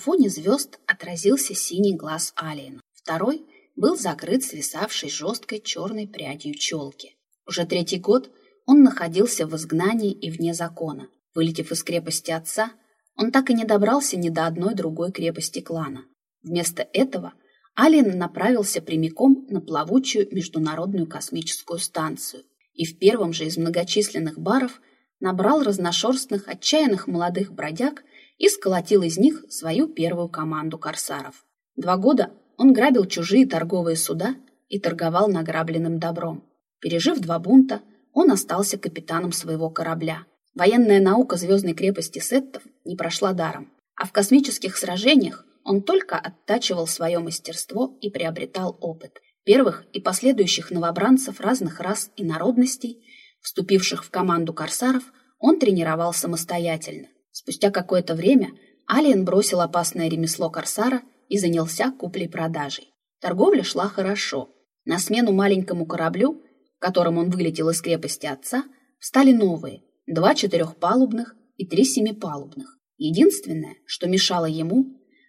Фоне звезд отразился синий глаз Алиена. Второй был закрыт свисавшей жесткой черной прядью челки. Уже третий год он находился в изгнании и вне закона. Вылетев из крепости отца, он так и не добрался ни до одной другой крепости клана. Вместо этого Алиен направился прямиком на плавучую международную космическую станцию и в первом же из многочисленных баров набрал разношерстных, отчаянных молодых бродяг и сколотил из них свою первую команду корсаров. Два года он грабил чужие торговые суда и торговал награбленным добром. Пережив два бунта, он остался капитаном своего корабля. Военная наука звездной крепости Сеттов не прошла даром, а в космических сражениях он только оттачивал свое мастерство и приобретал опыт. Первых и последующих новобранцев разных рас и народностей, вступивших в команду корсаров, он тренировал самостоятельно. Спустя какое-то время Алиен бросил опасное ремесло корсара и занялся куплей-продажей. Торговля шла хорошо. На смену маленькому кораблю, которым он вылетел из крепости отца, встали новые – два четырехпалубных и три семипалубных. Единственное, что мешало ему,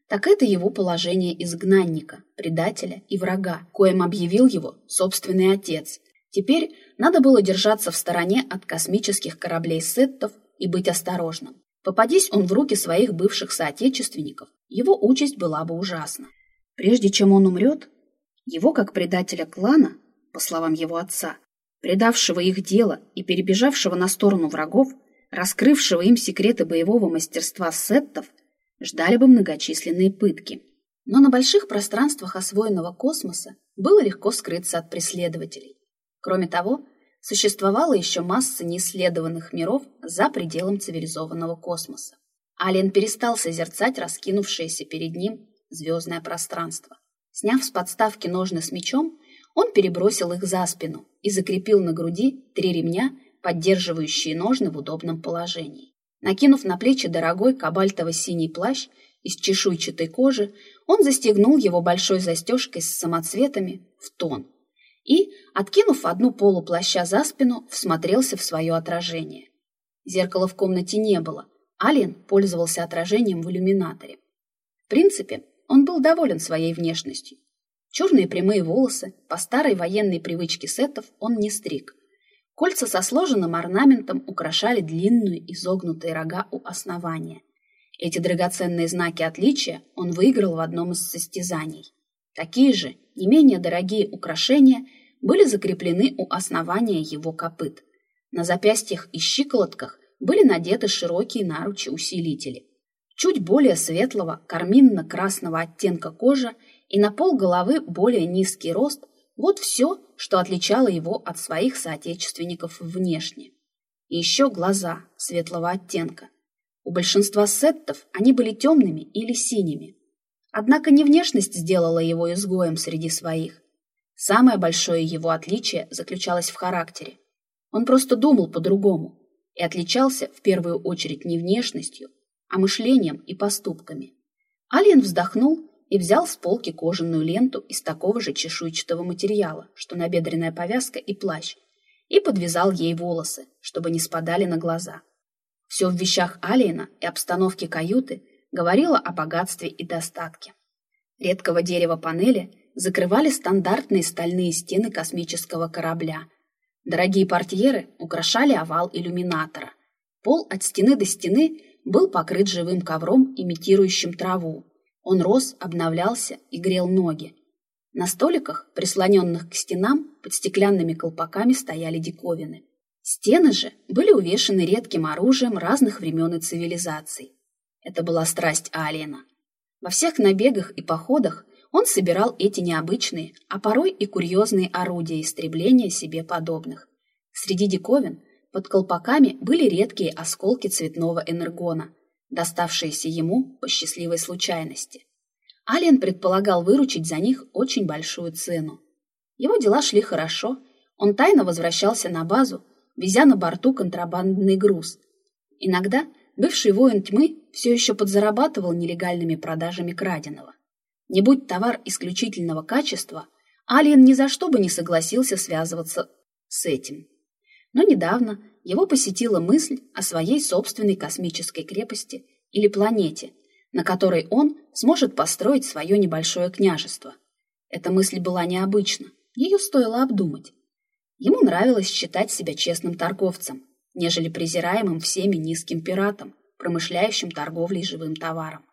так это его положение изгнанника, предателя и врага, коим объявил его собственный отец. Теперь надо было держаться в стороне от космических кораблей сеттов и быть осторожным. Попадись он в руки своих бывших соотечественников, его участь была бы ужасна. Прежде чем он умрет, его, как предателя клана, по словам его отца, предавшего их дело и перебежавшего на сторону врагов, раскрывшего им секреты боевого мастерства сеттов, ждали бы многочисленные пытки. Но на больших пространствах освоенного космоса было легко скрыться от преследователей. Кроме того, существовала еще масса неисследованных миров за пределом цивилизованного космоса. Ален перестал созерцать раскинувшееся перед ним звездное пространство. Сняв с подставки ножны с мечом, он перебросил их за спину и закрепил на груди три ремня, поддерживающие ножны в удобном положении. Накинув на плечи дорогой кабальтово-синий плащ из чешуйчатой кожи, он застегнул его большой застежкой с самоцветами в тон – и, откинув одну полу плаща за спину, всмотрелся в свое отражение. Зеркала в комнате не было. Алien пользовался отражением в иллюминаторе. В принципе, он был доволен своей внешностью. Черные прямые волосы, по старой военной привычке сетов, он не стриг. Кольца со сложенным орнаментом украшали длинную изогнутые рога у основания. Эти драгоценные знаки отличия он выиграл в одном из состязаний. Такие же, не менее дорогие украшения были закреплены у основания его копыт. На запястьях и щиколотках были надеты широкие наручи-усилители. Чуть более светлого, карминно-красного оттенка кожи и на пол головы более низкий рост – вот все, что отличало его от своих соотечественников внешне. И еще глаза светлого оттенка. У большинства сеттов они были темными или синими, Однако не внешность сделала его изгоем среди своих. Самое большое его отличие заключалось в характере. Он просто думал по-другому и отличался в первую очередь не внешностью, а мышлением и поступками. Алиен вздохнул и взял с полки кожаную ленту из такого же чешуйчатого материала, что набедренная повязка и плащ, и подвязал ей волосы, чтобы не спадали на глаза. Все в вещах Алиена и обстановке каюты говорила о богатстве и достатке. Редкого дерева панели закрывали стандартные стальные стены космического корабля. Дорогие портьеры украшали овал иллюминатора. Пол от стены до стены был покрыт живым ковром, имитирующим траву. Он рос, обновлялся и грел ноги. На столиках, прислоненных к стенам, под стеклянными колпаками стояли диковины. Стены же были увешаны редким оружием разных времен и цивилизаций. Это была страсть Алиена. Во всех набегах и походах он собирал эти необычные, а порой и курьезные орудия истребления себе подобных. Среди диковин под колпаками были редкие осколки цветного энергона, доставшиеся ему по счастливой случайности. Алиен предполагал выручить за них очень большую цену. Его дела шли хорошо, он тайно возвращался на базу, везя на борту контрабандный груз. Иногда бывший воин тьмы все еще подзарабатывал нелегальными продажами краденого. Не будь товар исключительного качества, Алиен ни за что бы не согласился связываться с этим. Но недавно его посетила мысль о своей собственной космической крепости или планете, на которой он сможет построить свое небольшое княжество. Эта мысль была необычна, ее стоило обдумать. Ему нравилось считать себя честным торговцем, нежели презираемым всеми низким пиратом, промышляющим торговлей живым товаром.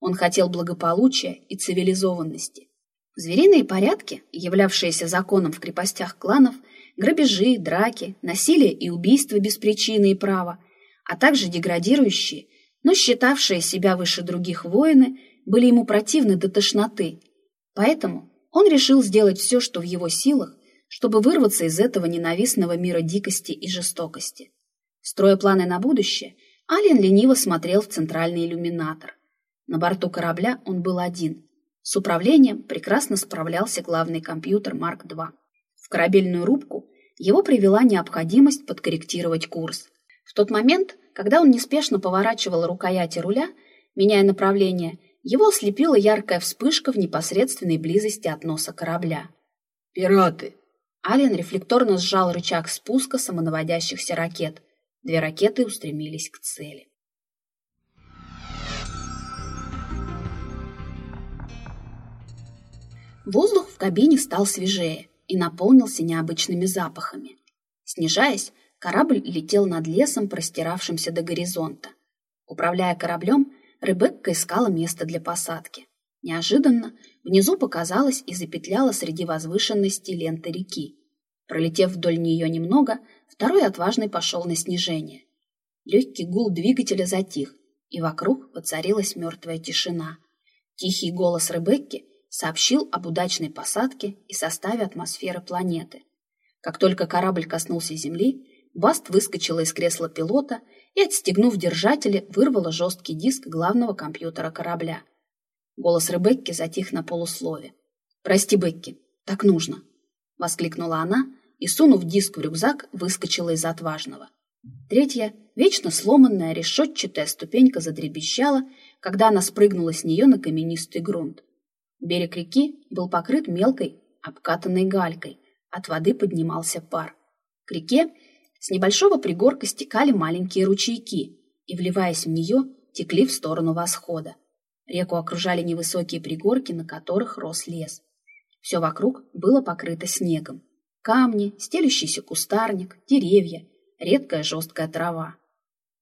Он хотел благополучия и цивилизованности. Звериные порядки, являвшиеся законом в крепостях кланов, грабежи, драки, насилие и убийства без причины и права, а также деградирующие, но считавшие себя выше других воины, были ему противны до тошноты. Поэтому он решил сделать все, что в его силах, чтобы вырваться из этого ненавистного мира дикости и жестокости. Строя планы на будущее, Ален лениво смотрел в центральный иллюминатор. На борту корабля он был один. С управлением прекрасно справлялся главный компьютер Марк-2. В корабельную рубку его привела необходимость подкорректировать курс. В тот момент, когда он неспешно поворачивал рукояти руля, меняя направление, его ослепила яркая вспышка в непосредственной близости от носа корабля. «Пираты!» Ален рефлекторно сжал рычаг спуска самонаводящихся ракет. Две ракеты устремились к цели. Воздух в кабине стал свежее и наполнился необычными запахами. Снижаясь, корабль летел над лесом, простиравшимся до горизонта. Управляя кораблем, Ребекка искала место для посадки. Неожиданно внизу показалась и запетляла среди возвышенностей лента реки. Пролетев вдоль нее немного, второй отважный пошел на снижение. Легкий гул двигателя затих, и вокруг воцарилась мертвая тишина. Тихий голос Ребекки сообщил об удачной посадке и составе атмосферы планеты. Как только корабль коснулся Земли, Баст выскочила из кресла пилота и, отстегнув держатели, вырвала жесткий диск главного компьютера корабля. Голос Ребекки затих на полуслове. «Прости, Бекки, так нужно!» — воскликнула она и, сунув диск в рюкзак, выскочила из отважного. Третья, вечно сломанная, решетчатая ступенька задребещала, когда она спрыгнула с нее на каменистый грунт. Берег реки был покрыт мелкой, обкатанной галькой. От воды поднимался пар. К реке с небольшого пригорка стекали маленькие ручейки и, вливаясь в нее, текли в сторону восхода. Реку окружали невысокие пригорки, на которых рос лес. Все вокруг было покрыто снегом. Камни, стелющийся кустарник, деревья, редкая жесткая трава.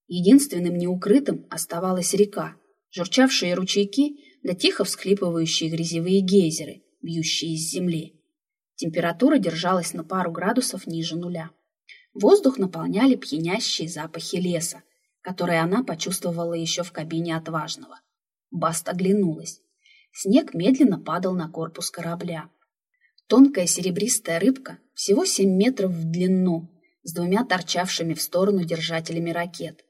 Единственным неукрытым оставалась река. Журчавшие ручейки да тихо всхлипывающие грязевые гейзеры, бьющие из земли. Температура держалась на пару градусов ниже нуля. Воздух наполняли пьянящие запахи леса, которые она почувствовала еще в кабине отважного. Баст оглянулась. Снег медленно падал на корпус корабля. Тонкая серебристая рыбка, всего 7 метров в длину, с двумя торчавшими в сторону держателями ракет.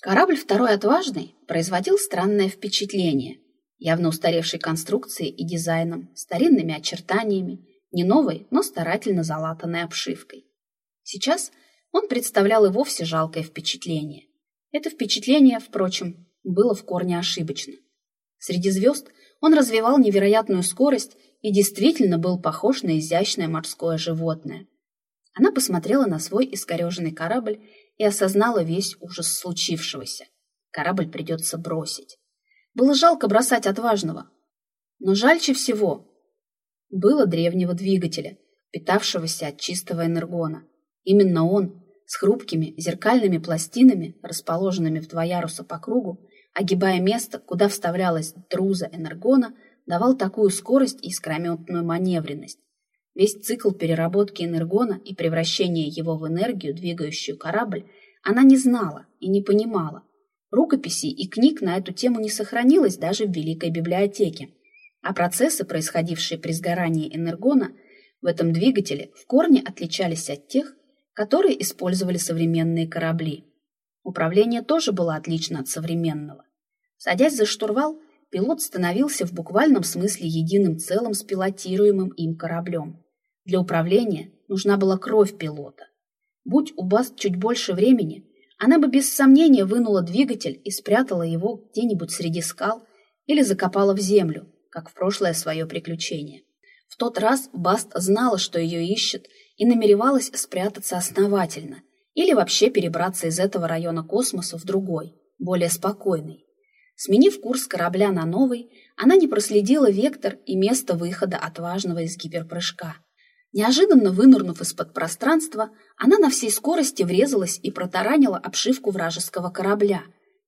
Корабль «Второй отважный» производил странное впечатление – явно устаревшей конструкцией и дизайном, старинными очертаниями, не новой, но старательно залатанной обшивкой. Сейчас он представлял и вовсе жалкое впечатление. Это впечатление, впрочем, было в корне ошибочно. Среди звезд он развивал невероятную скорость и действительно был похож на изящное морское животное. Она посмотрела на свой искореженный корабль и осознала весь ужас случившегося. Корабль придется бросить. Было жалко бросать отважного. Но жальче всего было древнего двигателя, питавшегося от чистого энергона. Именно он, с хрупкими зеркальными пластинами, расположенными в два яруса по кругу, огибая место, куда вставлялась друза энергона, давал такую скорость и искрометную маневренность. Весь цикл переработки энергона и превращения его в энергию, двигающую корабль, она не знала и не понимала, Рукописей и книг на эту тему не сохранилось даже в Великой библиотеке, а процессы, происходившие при сгорании энергона в этом двигателе, в корне отличались от тех, которые использовали современные корабли. Управление тоже было отлично от современного. Садясь за штурвал, пилот становился в буквальном смысле единым целым с пилотируемым им кораблем. Для управления нужна была кровь пилота. Будь у Баст чуть больше времени, она бы без сомнения вынула двигатель и спрятала его где-нибудь среди скал или закопала в землю, как в прошлое свое приключение. В тот раз Баст знала, что ее ищет, и намеревалась спрятаться основательно или вообще перебраться из этого района космоса в другой, более спокойный. Сменив курс корабля на новый, она не проследила вектор и место выхода отважного из гиперпрыжка. Неожиданно вынырнув из-под пространства, она на всей скорости врезалась и протаранила обшивку вражеского корабля,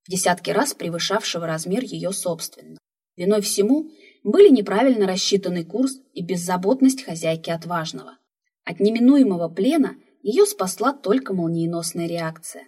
в десятки раз превышавшего размер ее собственного. Виной всему были неправильно рассчитанный курс и беззаботность хозяйки отважного. От неминуемого плена ее спасла только молниеносная реакция.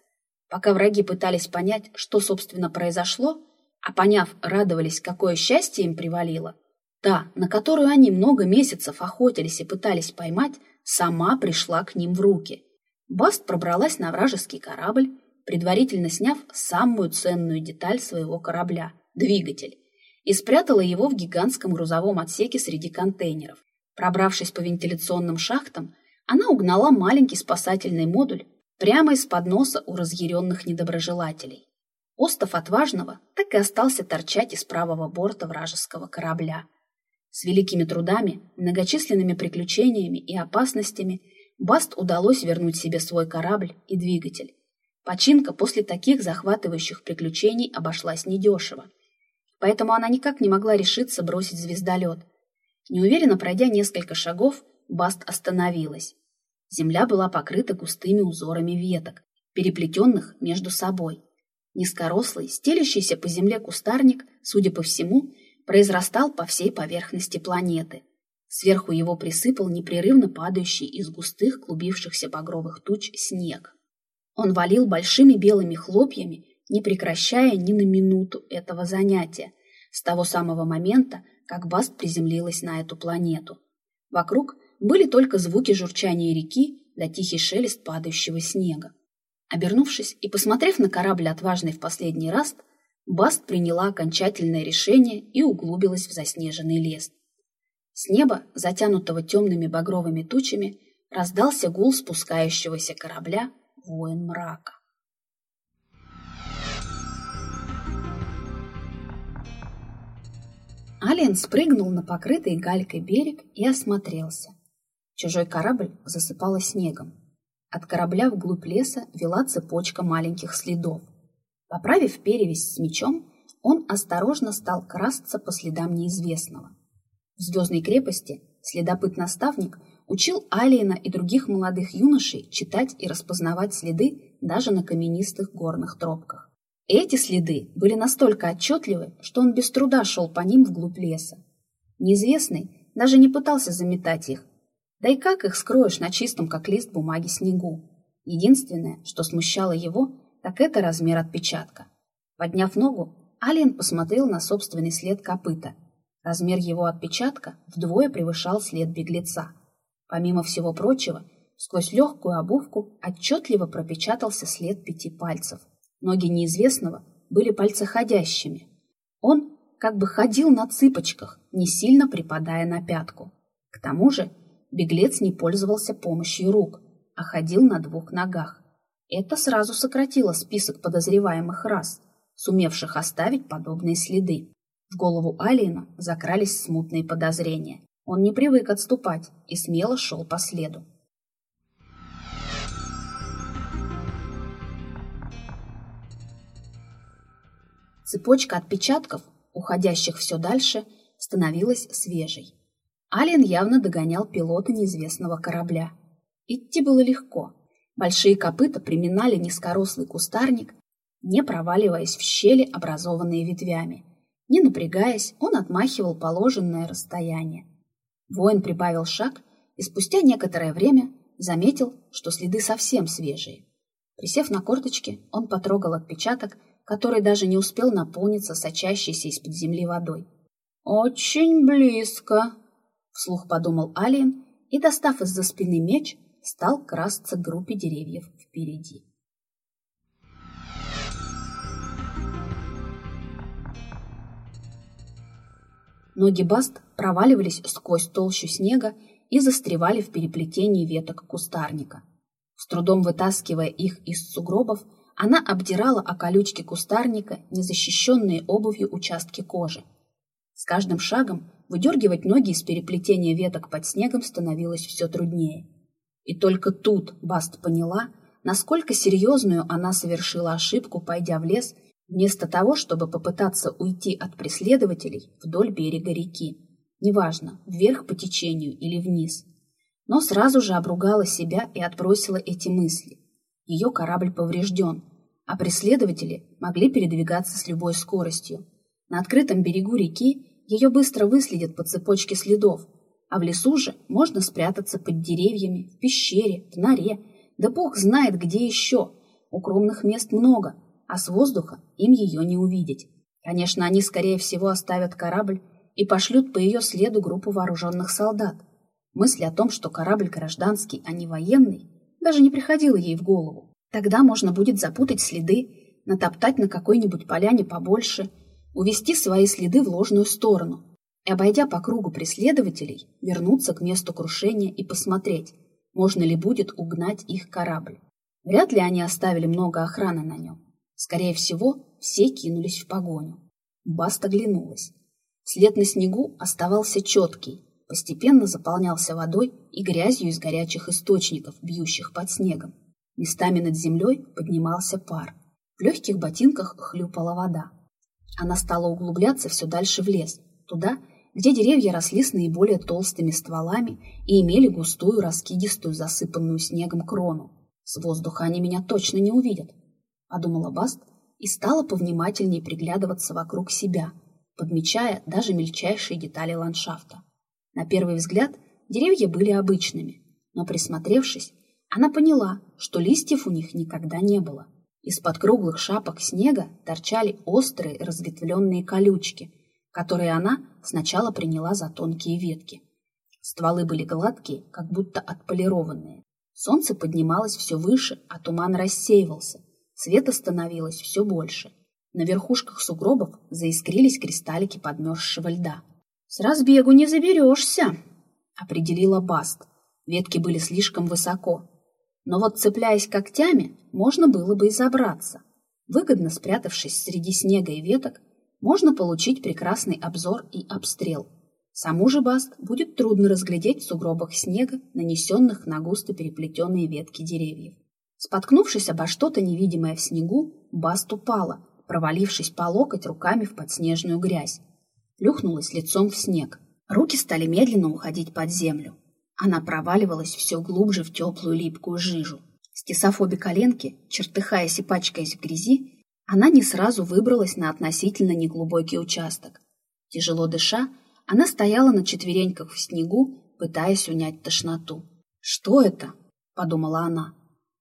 Пока враги пытались понять, что, собственно, произошло, а поняв, радовались, какое счастье им привалило, Та, на которую они много месяцев охотились и пытались поймать, сама пришла к ним в руки. Баст пробралась на вражеский корабль, предварительно сняв самую ценную деталь своего корабля – двигатель, и спрятала его в гигантском грузовом отсеке среди контейнеров. Пробравшись по вентиляционным шахтам, она угнала маленький спасательный модуль прямо из-под носа у разъяренных недоброжелателей. Остов отважного так и остался торчать из правого борта вражеского корабля. С великими трудами, многочисленными приключениями и опасностями Баст удалось вернуть себе свой корабль и двигатель. Починка после таких захватывающих приключений обошлась недешево. Поэтому она никак не могла решиться бросить звездолет. Неуверенно пройдя несколько шагов, Баст остановилась. Земля была покрыта густыми узорами веток, переплетенных между собой. Низкорослый, стелящийся по земле кустарник, судя по всему, произрастал по всей поверхности планеты. Сверху его присыпал непрерывно падающий из густых клубившихся багровых туч снег. Он валил большими белыми хлопьями, не прекращая ни на минуту этого занятия, с того самого момента, как Баст приземлилась на эту планету. Вокруг были только звуки журчания реки да тихий шелест падающего снега. Обернувшись и посмотрев на корабль отважный в последний раз, Баст приняла окончательное решение и углубилась в заснеженный лес. С неба, затянутого темными багровыми тучами, раздался гул спускающегося корабля «Воин мрака». Алиен спрыгнул на покрытый галькой берег и осмотрелся. Чужой корабль засыпало снегом. От корабля вглубь леса вела цепочка маленьких следов. Поправив перевязь с мечом, он осторожно стал красться по следам неизвестного. В звездной крепости следопыт-наставник учил Алиена и других молодых юношей читать и распознавать следы даже на каменистых горных тропках. Эти следы были настолько отчетливы, что он без труда шел по ним вглубь леса. Неизвестный даже не пытался заметать их. Да и как их скроешь на чистом, как лист бумаги, снегу? Единственное, что смущало его, так это размер отпечатка. Подняв ногу, Алиен посмотрел на собственный след копыта. Размер его отпечатка вдвое превышал след беглеца. Помимо всего прочего, сквозь легкую обувку отчетливо пропечатался след пяти пальцев. Ноги неизвестного были пальцеходящими. Он как бы ходил на цыпочках, не сильно припадая на пятку. К тому же беглец не пользовался помощью рук, а ходил на двух ногах. Это сразу сократило список подозреваемых рас, сумевших оставить подобные следы. В голову Алиена закрались смутные подозрения. Он не привык отступать и смело шел по следу. Цепочка отпечатков, уходящих все дальше, становилась свежей. Алиен явно догонял пилота неизвестного корабля. Идти было легко. Большие копыта приминали низкорослый кустарник, не проваливаясь в щели, образованные ветвями. Не напрягаясь, он отмахивал положенное расстояние. Воин прибавил шаг и спустя некоторое время заметил, что следы совсем свежие. Присев на корточки, он потрогал отпечаток, который даже не успел наполниться сочащейся из-под земли водой. «Очень близко», — вслух подумал Алиен и, достав из-за спины меч, стал красться к группе деревьев впереди. Ноги Баст проваливались сквозь толщу снега и застревали в переплетении веток кустарника. С трудом вытаскивая их из сугробов, она обдирала о колючки кустарника незащищенные обувью участки кожи. С каждым шагом выдергивать ноги из переплетения веток под снегом становилось все труднее. И только тут Баст поняла, насколько серьезную она совершила ошибку, пойдя в лес вместо того, чтобы попытаться уйти от преследователей вдоль берега реки. Неважно, вверх по течению или вниз. Но сразу же обругала себя и отбросила эти мысли. Ее корабль поврежден, а преследователи могли передвигаться с любой скоростью. На открытом берегу реки ее быстро выследят по цепочке следов, а в лесу же можно спрятаться под деревьями, в пещере, в норе, да бог знает где еще. Укромных мест много, а с воздуха им ее не увидеть. Конечно, они, скорее всего, оставят корабль и пошлют по ее следу группу вооруженных солдат. Мысль о том, что корабль гражданский, а не военный, даже не приходила ей в голову. Тогда можно будет запутать следы, натоптать на какой-нибудь поляне побольше, увести свои следы в ложную сторону и, обойдя по кругу преследователей, вернуться к месту крушения и посмотреть, можно ли будет угнать их корабль. Вряд ли они оставили много охраны на нем. Скорее всего, все кинулись в погоню. Баст оглянулась. След на снегу оставался четкий, постепенно заполнялся водой и грязью из горячих источников, бьющих под снегом. Местами над землей поднимался пар. В легких ботинках хлюпала вода. Она стала углубляться все дальше в лес, туда, где деревья росли с наиболее толстыми стволами и имели густую, раскидистую, засыпанную снегом крону. С воздуха они меня точно не увидят подумала Баст и стала повнимательнее приглядываться вокруг себя, подмечая даже мельчайшие детали ландшафта. На первый взгляд деревья были обычными, но присмотревшись, она поняла, что листьев у них никогда не было. Из-под круглых шапок снега торчали острые разветвленные колючки, которые она сначала приняла за тонкие ветки. Стволы были гладкие, как будто отполированные. Солнце поднималось все выше, а туман рассеивался, Света становилось все больше. На верхушках сугробов заискрились кристаллики подмерзшего льда. «С разбегу не заберешься», — определила Баст. Ветки были слишком высоко. Но вот, цепляясь когтями, можно было бы и забраться. Выгодно спрятавшись среди снега и веток, можно получить прекрасный обзор и обстрел. Саму же Баст будет трудно разглядеть в сугробах снега, нанесенных на густо переплетенные ветки деревьев. Споткнувшись обо что-то невидимое в снегу, Баст упала, провалившись по локоть руками в подснежную грязь. Плюхнулась лицом в снег. Руки стали медленно уходить под землю. Она проваливалась все глубже в теплую липкую жижу. Стесав обе коленки, чертыхаясь и пачкаясь в грязи, она не сразу выбралась на относительно неглубокий участок. Тяжело дыша, она стояла на четвереньках в снегу, пытаясь унять тошноту. «Что это?» — подумала она.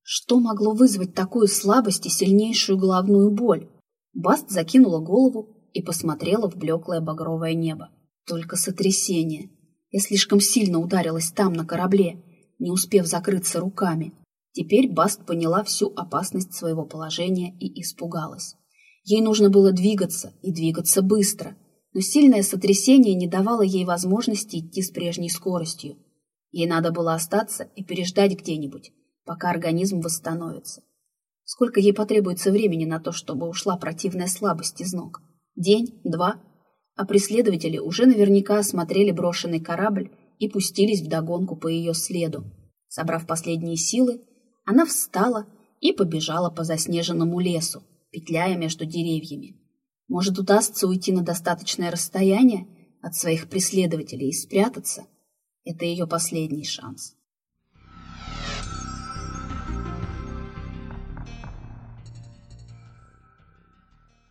Что могло вызвать такую слабость и сильнейшую головную боль? Баст закинула голову и посмотрела в блеклое багровое небо. Только сотрясение. Я слишком сильно ударилась там, на корабле, не успев закрыться руками. Теперь Баст поняла всю опасность своего положения и испугалась. Ей нужно было двигаться, и двигаться быстро, но сильное сотрясение не давало ей возможности идти с прежней скоростью. Ей надо было остаться и переждать где-нибудь, пока организм восстановится. Сколько ей потребуется времени на то, чтобы ушла противная слабость из ног? День? Два? А преследователи уже наверняка осмотрели брошенный корабль и пустились вдогонку по ее следу. Собрав последние силы, она встала и побежала по заснеженному лесу, петляя между деревьями. Может, удастся уйти на достаточное расстояние от своих преследователей и спрятаться? Это ее последний шанс.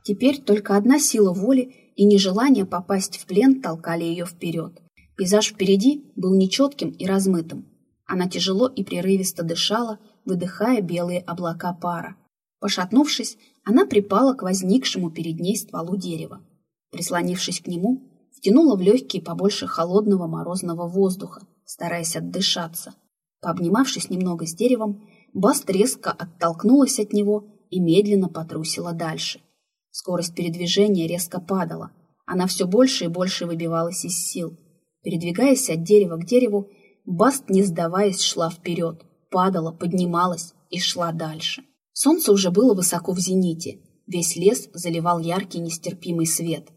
Теперь только одна сила воли и нежелание попасть в плен толкали ее вперед. Пейзаж впереди был нечетким и размытым. Она тяжело и прерывисто дышала, выдыхая белые облака пара. Пошатнувшись, она припала к возникшему перед ней стволу дерева. Прислонившись к нему, втянула в легкие побольше холодного морозного воздуха, стараясь отдышаться. Пообнимавшись немного с деревом, Баст резко оттолкнулась от него и медленно потрусила дальше – Скорость передвижения резко падала. Она все больше и больше выбивалась из сил. Передвигаясь от дерева к дереву, Баст, не сдаваясь, шла вперед, падала, поднималась и шла дальше. Солнце уже было высоко в зените. Весь лес заливал яркий нестерпимый свет.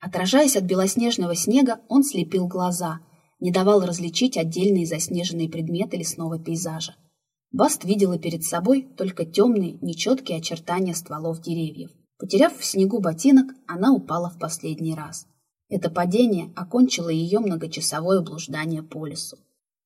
Отражаясь от белоснежного снега, он слепил глаза, не давал различить отдельные заснеженные предметы лесного пейзажа. Баст видела перед собой только темные, нечеткие очертания стволов деревьев. Потеряв в снегу ботинок, она упала в последний раз. Это падение окончило ее многочасовое блуждание по лесу.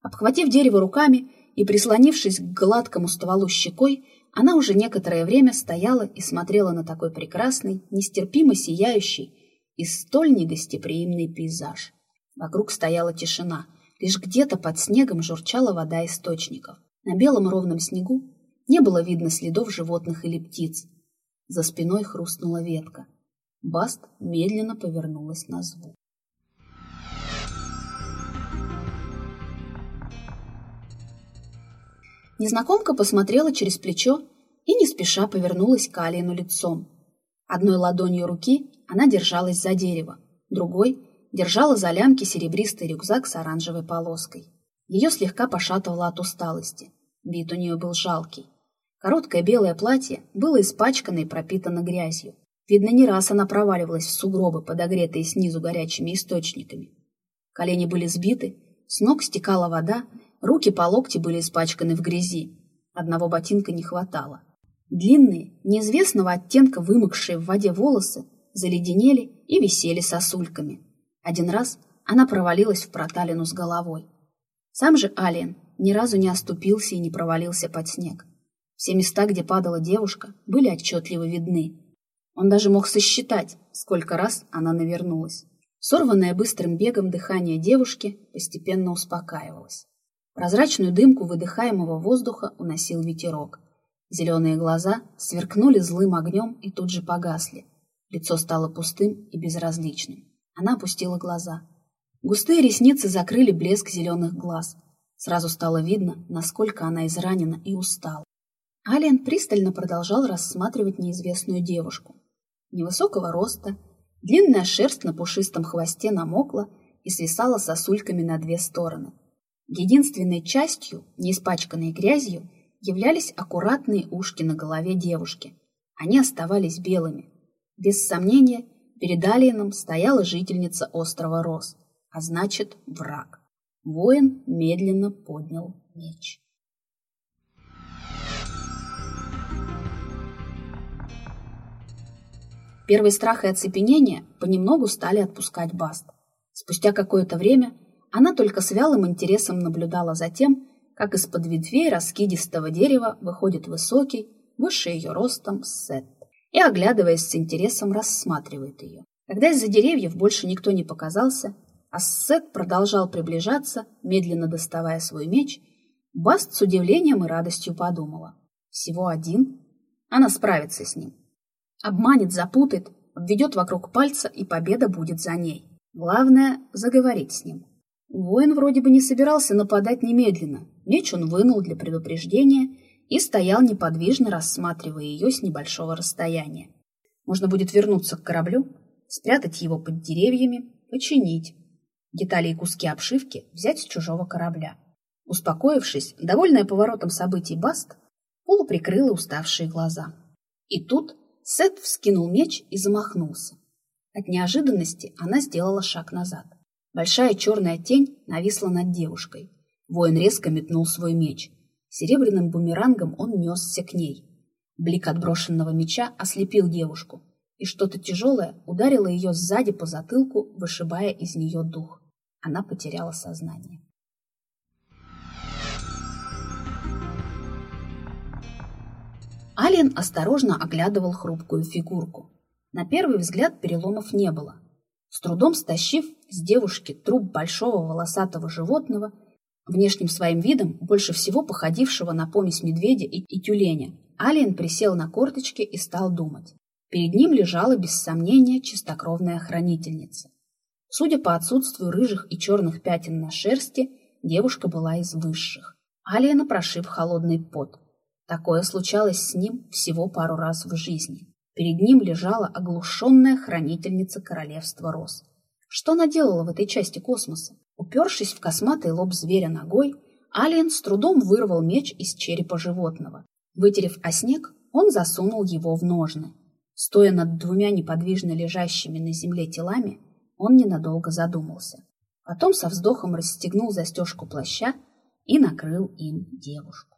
Обхватив дерево руками и прислонившись к гладкому стволу щекой, она уже некоторое время стояла и смотрела на такой прекрасный, нестерпимо сияющий и столь негостеприимный пейзаж. Вокруг стояла тишина, лишь где-то под снегом журчала вода источников. На белом ровном снегу не было видно следов животных или птиц. За спиной хрустнула ветка. Баст медленно повернулась на звук. Незнакомка посмотрела через плечо и не спеша повернулась к Алину лицом. Одной ладонью руки она держалась за дерево, другой держала за лямки серебристый рюкзак с оранжевой полоской. Ее слегка пошатывало от усталости. Вид у нее был жалкий. Короткое белое платье было испачкано и пропитано грязью. Видно, не раз она проваливалась в сугробы, подогретые снизу горячими источниками. Колени были сбиты, с ног стекала вода, руки по локти были испачканы в грязи. Одного ботинка не хватало. Длинные, неизвестного оттенка вымокшие в воде волосы заледенели и висели сосульками. Один раз она провалилась в проталину с головой. Сам же Алиен ни разу не оступился и не провалился под снег. Все места, где падала девушка, были отчетливо видны. Он даже мог сосчитать, сколько раз она навернулась. Сорванное быстрым бегом дыхание девушки постепенно успокаивалось. Прозрачную дымку выдыхаемого воздуха уносил ветерок. Зеленые глаза сверкнули злым огнем и тут же погасли. Лицо стало пустым и безразличным. Она опустила глаза. Густые ресницы закрыли блеск зеленых глаз. Сразу стало видно, насколько она изранена и устала. Алиен пристально продолжал рассматривать неизвестную девушку. Невысокого роста, длинная шерсть на пушистом хвосте намокла и свисала сосульками на две стороны. Единственной частью, не испачканной грязью, являлись аккуратные ушки на голове девушки. Они оставались белыми. Без сомнения, перед Алиеном стояла жительница острова Рос, а значит, враг. Воин медленно поднял меч. Первый страх и оцепенение понемногу стали отпускать Баст. Спустя какое-то время она только с вялым интересом наблюдала за тем, как из-под ветвей раскидистого дерева выходит высокий, выше ее ростом, Сет, и, оглядываясь с интересом, рассматривает ее. Когда из-за деревьев больше никто не показался, а Сет продолжал приближаться, медленно доставая свой меч, Баст с удивлением и радостью подумала. Всего один? Она справится с ним. Обманет, запутает, обведет вокруг пальца, и победа будет за ней. Главное — заговорить с ним. Воин вроде бы не собирался нападать немедленно. Меч он вынул для предупреждения и стоял неподвижно, рассматривая ее с небольшого расстояния. Можно будет вернуться к кораблю, спрятать его под деревьями, починить. Детали и куски обшивки взять с чужого корабля. Успокоившись, довольная поворотом событий Баст, полуприкрыла уставшие глаза. И тут Сет вскинул меч и замахнулся. От неожиданности она сделала шаг назад. Большая черная тень нависла над девушкой. Воин резко метнул свой меч. Серебряным бумерангом он несся к ней. Блик отброшенного меча ослепил девушку, и что-то тяжелое ударило ее сзади по затылку, вышибая из нее дух. Она потеряла сознание. Ален осторожно оглядывал хрупкую фигурку. На первый взгляд переломов не было. С трудом стащив с девушки труп большого волосатого животного, внешним своим видом больше всего походившего на помесь медведя и, и тюленя, Алиен присел на корточки и стал думать. Перед ним лежала, без сомнения, чистокровная хранительница. Судя по отсутствию рыжих и черных пятен на шерсти, девушка была из высших. Алиена прошиб холодный пот – Такое случалось с ним всего пару раз в жизни. Перед ним лежала оглушенная хранительница королевства роз. Что она делала в этой части космоса? Упершись в косматый лоб зверя ногой, Алиен с трудом вырвал меч из черепа животного. Вытерев о снег, он засунул его в ножны. Стоя над двумя неподвижно лежащими на земле телами, он ненадолго задумался. Потом со вздохом расстегнул застежку плаща и накрыл им девушку.